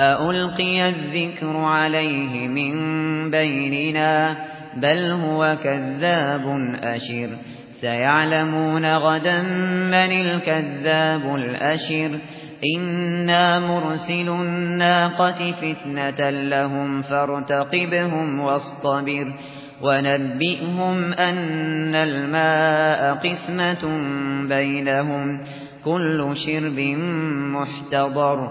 أألقي الذكر عليه من بيننا بل هو كذاب أشر سيعلمون غدا من الكذاب الأشر إنا مرسل الناقة فتنة لهم فارتقبهم واصطبر ونبئهم أن الماء قسمة بينهم كل شرب محتضر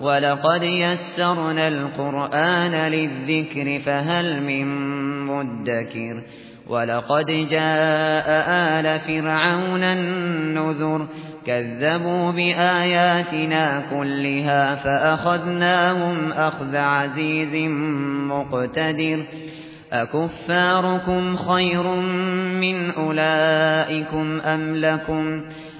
ولقد يسرنا القرآن للذكر فهل من مدكر ولقد جاء آل فرعون النذر كذبوا بآياتنا كلها فأخذناهم أخذ عزيز مقتدر أكفاركم خير من أولئكم أم لكم